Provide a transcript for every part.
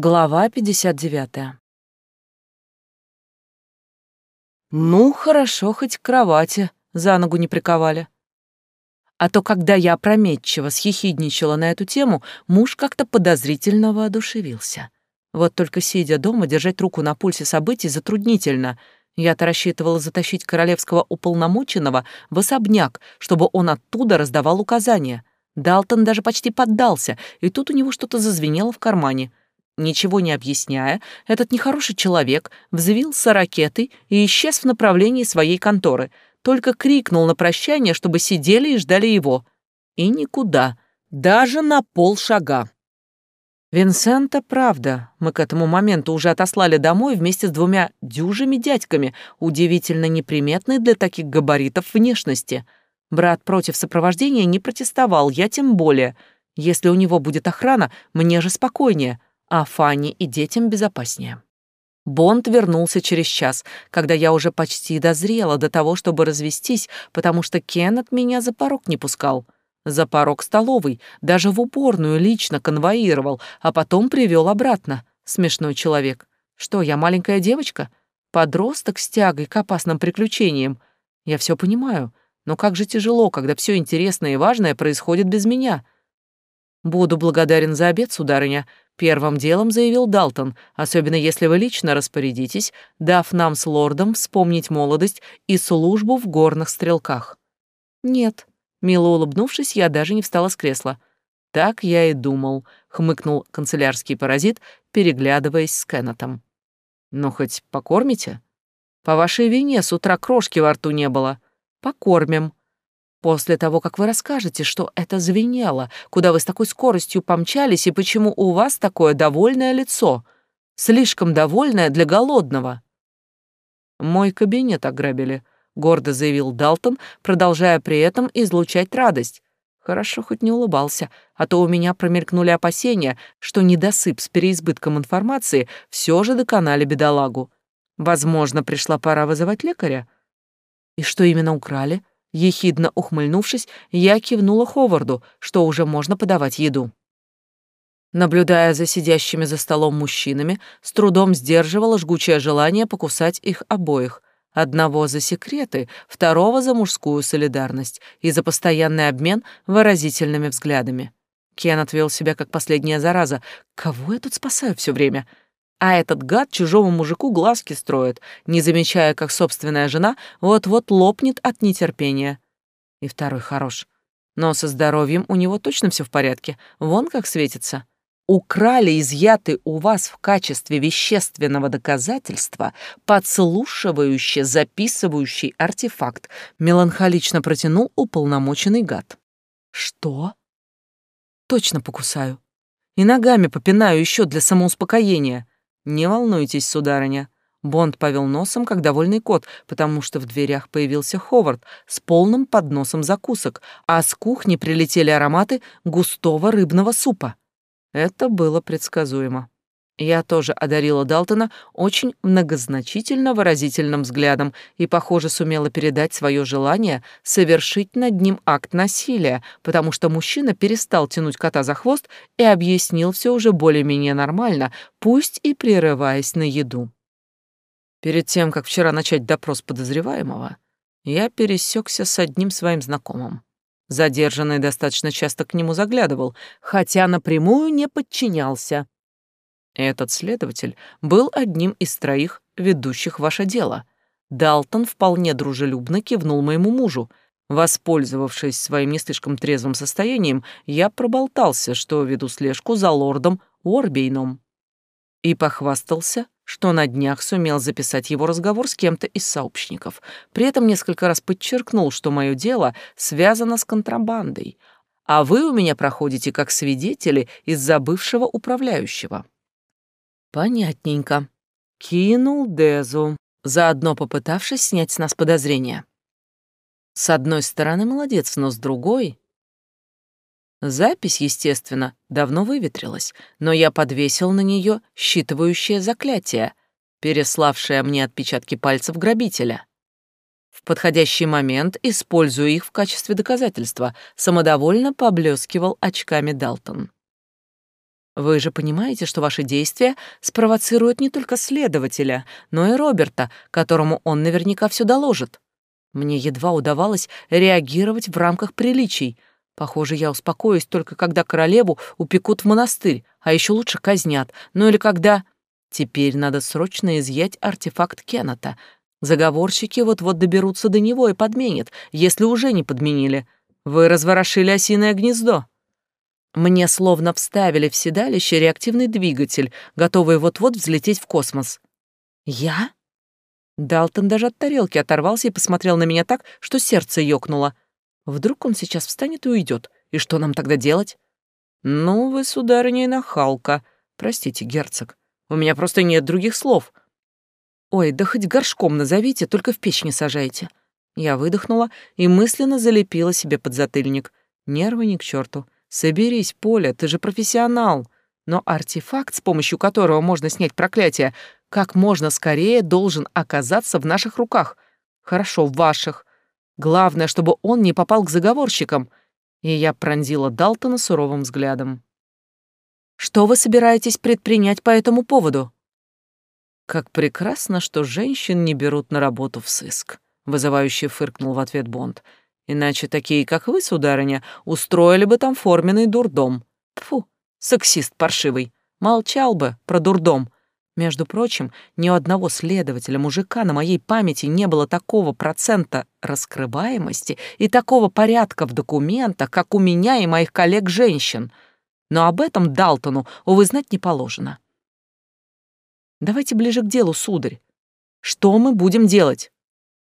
Глава 59. Ну, хорошо, хоть к кровати за ногу не приковали. А то, когда я опрометчиво съехидничала на эту тему, муж как-то подозрительно воодушевился. Вот только сидя дома, держать руку на пульсе событий затруднительно. Я-то рассчитывала затащить королевского уполномоченного в особняк, чтобы он оттуда раздавал указания. Далтон даже почти поддался, и тут у него что-то зазвенело в кармане — Ничего не объясняя, этот нехороший человек взвился ракетой и исчез в направлении своей конторы, только крикнул на прощание, чтобы сидели и ждали его. И никуда, даже на полшага. Винсента, правда, мы к этому моменту уже отослали домой вместе с двумя дюжими дядьками, удивительно неприметной для таких габаритов внешности. Брат против сопровождения не протестовал, я тем более. Если у него будет охрана, мне же спокойнее — а Фанни и детям безопаснее. Бонд вернулся через час, когда я уже почти дозрела до того, чтобы развестись, потому что Кен от меня за порог не пускал. За порог столовой, даже в уборную лично конвоировал, а потом привел обратно. Смешной человек. Что, я маленькая девочка? Подросток с тягой к опасным приключениям. Я все понимаю, но как же тяжело, когда все интересное и важное происходит без меня. Буду благодарен за обед, сударыня, Первым делом заявил Далтон, особенно если вы лично распорядитесь, дав нам с лордом вспомнить молодость и службу в горных стрелках. Нет, мило улыбнувшись, я даже не встала с кресла. Так я и думал, хмыкнул канцелярский паразит, переглядываясь с Кеннетом. Ну хоть покормите? По вашей вине с утра крошки во рту не было. Покормим, После того, как вы расскажете, что это звенело, куда вы с такой скоростью помчались и почему у вас такое довольное лицо, слишком довольное для голодного. Мой кабинет ограбили, гордо заявил Далтон, продолжая при этом излучать радость. Хорошо хоть не улыбался, а то у меня промелькнули опасения, что недосып с переизбытком информации все же доконали бедолагу. Возможно, пришла пора вызывать лекаря. И что именно украли? Ехидно ухмыльнувшись, я кивнула Ховарду, что уже можно подавать еду. Наблюдая за сидящими за столом мужчинами, с трудом сдерживала жгучее желание покусать их обоих. Одного за секреты, второго за мужскую солидарность и за постоянный обмен выразительными взглядами. Кен отвел себя как последняя зараза. «Кого я тут спасаю все время?» А этот гад чужому мужику глазки строит, не замечая, как собственная жена вот-вот лопнет от нетерпения. И второй хорош. Но со здоровьем у него точно все в порядке. Вон как светится. Украли изъятый у вас в качестве вещественного доказательства подслушивающий, записывающий артефакт, меланхолично протянул уполномоченный гад. Что? Точно покусаю. И ногами попинаю еще для самоуспокоения. «Не волнуйтесь, сударыня». Бонд повел носом, как довольный кот, потому что в дверях появился Ховард с полным подносом закусок, а с кухни прилетели ароматы густого рыбного супа. Это было предсказуемо. Я тоже одарила Далтона очень многозначительно выразительным взглядом и, похоже, сумела передать свое желание совершить над ним акт насилия, потому что мужчина перестал тянуть кота за хвост и объяснил все уже более-менее нормально, пусть и прерываясь на еду. Перед тем, как вчера начать допрос подозреваемого, я пересекся с одним своим знакомым. Задержанный достаточно часто к нему заглядывал, хотя напрямую не подчинялся, этот следователь был одним из троих ведущих ваше дело. Далтон вполне дружелюбно кивнул моему мужу. Воспользовавшись своим не слишком трезвым состоянием, я проболтался, что веду слежку за лордом Уорбейном. И похвастался, что на днях сумел записать его разговор с кем-то из сообщников. При этом несколько раз подчеркнул, что мое дело связано с контрабандой, а вы у меня проходите как свидетели из-за бывшего управляющего. Понятненько. Кинул Дезу, заодно попытавшись снять с нас подозрения. С одной стороны, молодец, но с другой... Запись, естественно, давно выветрилась, но я подвесил на нее считывающее заклятие, переславшее мне отпечатки пальцев грабителя. В подходящий момент использую их в качестве доказательства, самодовольно поблескивал очками Далтон. Вы же понимаете, что ваши действия спровоцируют не только следователя, но и Роберта, которому он наверняка все доложит. Мне едва удавалось реагировать в рамках приличий. Похоже, я успокоюсь только когда королеву упекут в монастырь, а еще лучше казнят. Ну или когда... Теперь надо срочно изъять артефакт Кеннета. Заговорщики вот-вот доберутся до него и подменят, если уже не подменили. Вы разворошили осиное гнездо. Мне словно вставили в седалище реактивный двигатель, готовый вот-вот взлететь в космос. Я? Далтон даже от тарелки оторвался и посмотрел на меня так, что сердце ёкнуло. Вдруг он сейчас встанет и уйдет. И что нам тогда делать? Ну, вы, сударыня, и нахалка. Простите, герцог. У меня просто нет других слов. Ой, да хоть горшком назовите, только в печь не сажайте. Я выдохнула и мысленно залепила себе подзатыльник. Нервы ни к черту. Соберись, Поля, ты же профессионал. Но артефакт, с помощью которого можно снять проклятие, как можно скорее должен оказаться в наших руках. Хорошо, в ваших. Главное, чтобы он не попал к заговорщикам. И я пронзила Далтона суровым взглядом. Что вы собираетесь предпринять по этому поводу? Как прекрасно, что женщин не берут на работу в сыск, вызывающе фыркнул в ответ Бонд. Иначе такие, как вы, сударыня, устроили бы там форменный дурдом. Фу, сексист паршивый. Молчал бы про дурдом. Между прочим, ни у одного следователя-мужика на моей памяти не было такого процента раскрываемости и такого порядка в документах, как у меня и моих коллег-женщин. Но об этом Далтону, увы, знать не положено. Давайте ближе к делу, сударь. Что мы будем делать?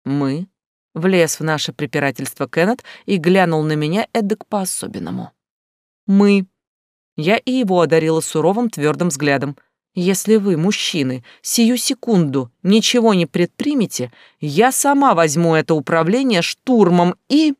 Мы. Влез в наше препирательство Кеннет и глянул на меня эдак по-особенному. Мы. Я и его одарила суровым твердым взглядом — если вы, мужчины, сию секунду ничего не предпримете, я сама возьму это управление штурмом и...